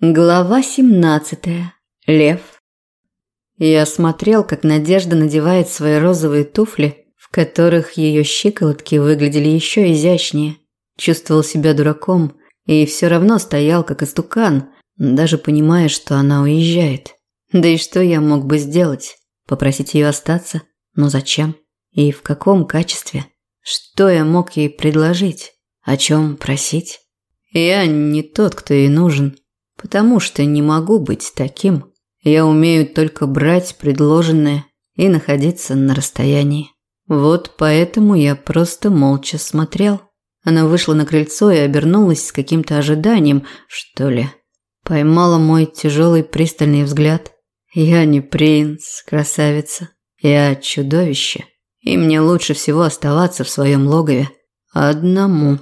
Глава 17. Лев. Я смотрел, как Надежда надевает свои розовые туфли, в которых ее щиколотки выглядели еще изящнее. Чувствовал себя дураком и все равно стоял, как истукан, даже понимая, что она уезжает. Да и что я мог бы сделать? Попросить ее остаться? Но зачем? И в каком качестве? Что я мог ей предложить? О чем просить? Я не тот, кто ей нужен. Потому что не могу быть таким. Я умею только брать предложенное и находиться на расстоянии. Вот поэтому я просто молча смотрел. Она вышла на крыльцо и обернулась с каким-то ожиданием, что ли. Поймала мой тяжелый пристальный взгляд. Я не принц, красавица. Я чудовище. И мне лучше всего оставаться в своем логове. Одному.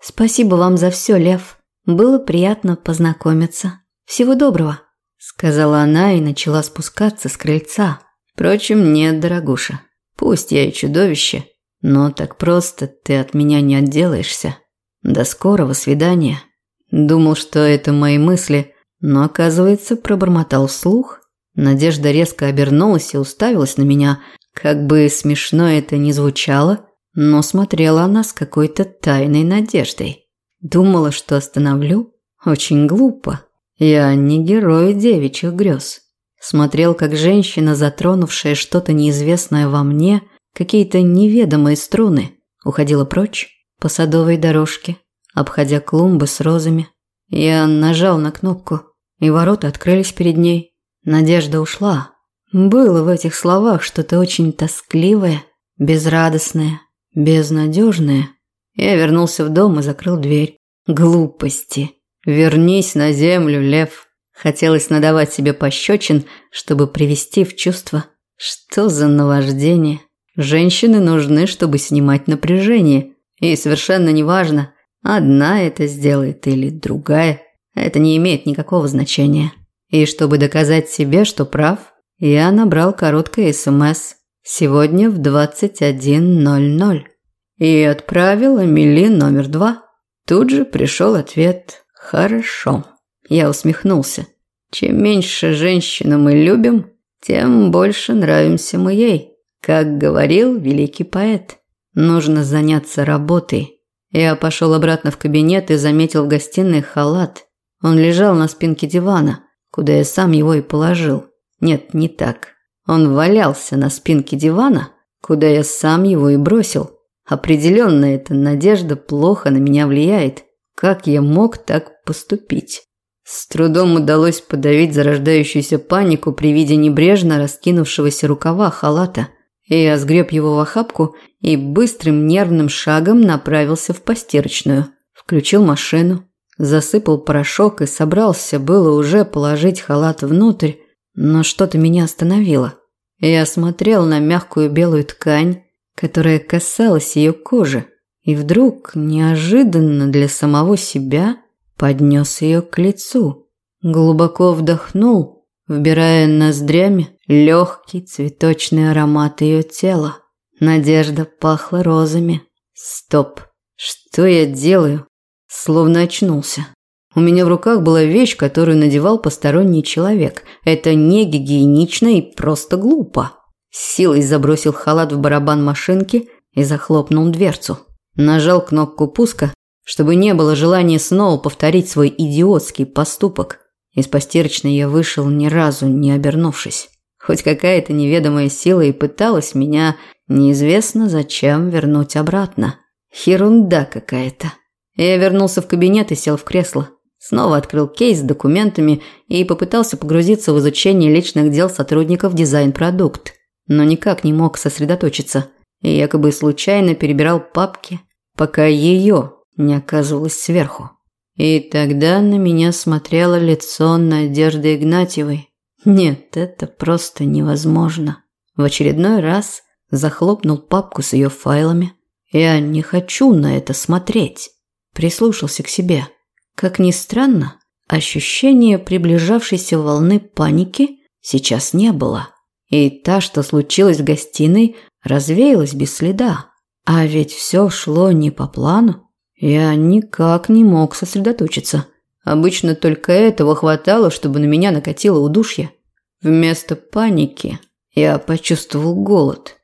Спасибо вам за все, Лев. Было приятно познакомиться. Всего доброго, сказала она и начала спускаться с крыльца. Впрочем, нет, дорогуша. Пусть я и чудовище, но так просто ты от меня не отделаешься. До скорого свидания. Думал, что это мои мысли, но оказывается, пробормотал вслух. Надежда резко обернулась и уставилась на меня, как бы смешно это ни звучало, но смотрела она с какой-то тайной надеждой. Думала, что остановлю? Очень глупо. Я не герой девичьих грез. Смотрел, как женщина, затронувшая что-то неизвестное во мне, какие-то неведомые струны, уходила прочь по садовой дорожке, обходя клумбы с розами. Я нажал на кнопку, и ворота открылись перед ней. Надежда ушла. Было в этих словах что-то очень тоскливое, безрадостное, безнадежное. Я вернулся в дом и закрыл дверь. Глупости. Вернись на землю, лев. Хотелось надавать себе пощечин, чтобы привести в чувство. Что за наваждение? Женщины нужны, чтобы снимать напряжение. И совершенно неважно, одна это сделает или другая. Это не имеет никакого значения. И чтобы доказать себе, что прав, я набрал короткое СМС. Сегодня в 21.00 и отправила Мили номер два. Тут же пришел ответ «Хорошо». Я усмехнулся. Чем меньше женщину мы любим, тем больше нравимся мы ей. Как говорил великий поэт, нужно заняться работой. Я пошел обратно в кабинет и заметил в гостиной халат. Он лежал на спинке дивана, куда я сам его и положил. Нет, не так. Он валялся на спинке дивана, куда я сам его и бросил. Определенно эта надежда плохо на меня влияет. Как я мог так поступить? С трудом удалось подавить зарождающуюся панику при виде небрежно раскинувшегося рукава халата. Я сгреб его в охапку и быстрым нервным шагом направился в постирочную. Включил машину, засыпал порошок и собрался было уже положить халат внутрь, но что-то меня остановило. Я смотрел на мягкую белую ткань, которая касалась ее кожи, и вдруг, неожиданно для самого себя, поднес ее к лицу. Глубоко вдохнул, вбирая ноздрями легкий цветочный аромат ее тела. Надежда пахла розами. Стоп, что я делаю? Словно очнулся. У меня в руках была вещь, которую надевал посторонний человек. Это не гигиенично и просто глупо. Силой забросил халат в барабан машинки и захлопнул дверцу. Нажал кнопку пуска, чтобы не было желания снова повторить свой идиотский поступок. Из постирочной я вышел ни разу не обернувшись. Хоть какая-то неведомая сила и пыталась меня неизвестно зачем вернуть обратно. Ерунда какая-то. Я вернулся в кабинет и сел в кресло. Снова открыл кейс с документами и попытался погрузиться в изучение личных дел сотрудников дизайн-продукт но никак не мог сосредоточиться и якобы случайно перебирал папки, пока ее не оказывалось сверху. И тогда на меня смотрело лицо Надежды Игнатьевой. Нет, это просто невозможно. В очередной раз захлопнул папку с ее файлами. Я не хочу на это смотреть. Прислушался к себе. Как ни странно, ощущения приближавшейся волны паники сейчас не было. И та, что случилось в гостиной, развеялась без следа. А ведь все шло не по плану. Я никак не мог сосредоточиться. Обычно только этого хватало, чтобы на меня накатило удушье. Вместо паники я почувствовал голод.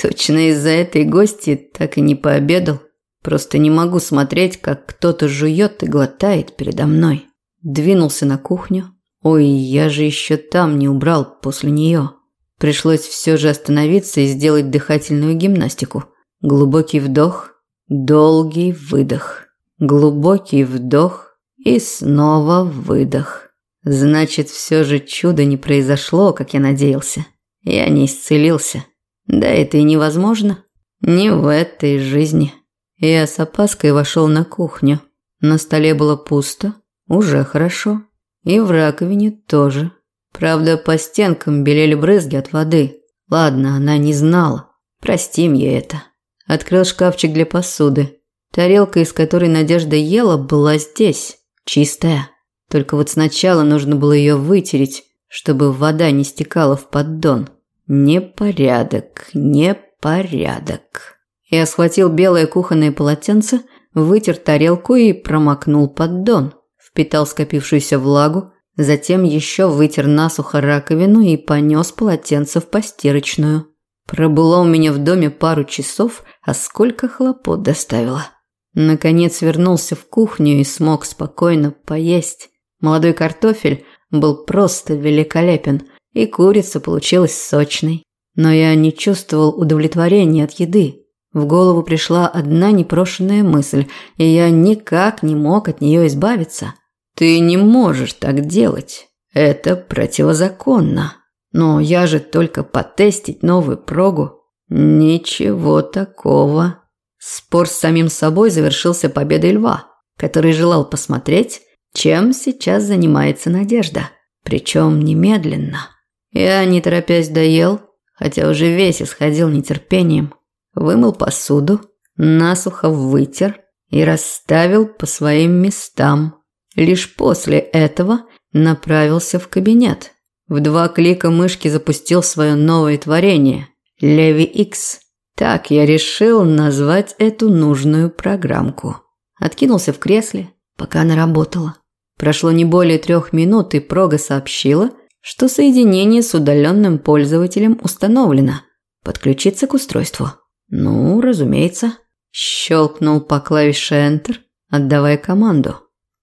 Точно из-за этой гости так и не пообедал. Просто не могу смотреть, как кто-то жует и глотает передо мной. Двинулся на кухню. Ой, я же еще там не убрал после нее. Пришлось все же остановиться и сделать дыхательную гимнастику. Глубокий вдох, долгий выдох. Глубокий вдох, и снова выдох. Значит, все же чудо не произошло, как я надеялся. Я не исцелился. Да это и невозможно. Не в этой жизни. Я с опаской вошел на кухню. На столе было пусто. Уже хорошо. И в раковине тоже. Правда, по стенкам белели брызги от воды. Ладно, она не знала. Простим ей это. Открыл шкафчик для посуды. Тарелка, из которой Надежда ела, была здесь. Чистая. Только вот сначала нужно было ее вытереть, чтобы вода не стекала в поддон. Непорядок, непорядок. Я схватил белое кухонное полотенце, вытер тарелку и промокнул поддон. Впитал скопившуюся влагу, затем еще вытер насухо раковину и понес полотенце в постирочную. Пробыла у меня в доме пару часов, а сколько хлопот доставила. Наконец вернулся в кухню и смог спокойно поесть. Молодой картофель был просто великолепен, и курица получилась сочной. Но я не чувствовал удовлетворения от еды. В голову пришла одна непрошенная мысль, и я никак не мог от нее избавиться. «Ты не можешь так делать. Это противозаконно. Но я же только потестить новую прогу. Ничего такого». Спор с самим собой завершился победой льва, который желал посмотреть, чем сейчас занимается Надежда. Причем немедленно. Я, не торопясь, доел, хотя уже весь исходил нетерпением. Вымыл посуду, насухо вытер и расставил по своим местам. Лишь после этого направился в кабинет. В два клика мышки запустил свое новое творение – Леви Икс. Так я решил назвать эту нужную программку. Откинулся в кресле, пока она работала. Прошло не более трех минут, и Прога сообщила, что соединение с удаленным пользователем установлено. Подключиться к устройству. Ну, разумеется. Щелкнул по клавише Enter, отдавая команду.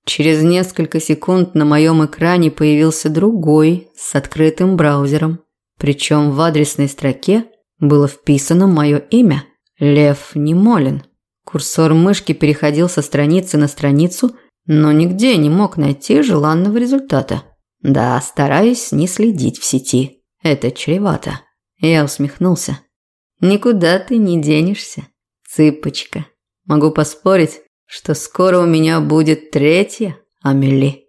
Через несколько секунд на моем экране появился другой с открытым браузером. Причем в адресной строке было вписано мое имя – Лев Немолин. Курсор мышки переходил со страницы на страницу, но нигде не мог найти желанного результата. Да, стараюсь не следить в сети. Это чревато. Я усмехнулся. Никуда ты не денешься, цыпочка. Могу поспорить, что скоро у меня будет третья Амели.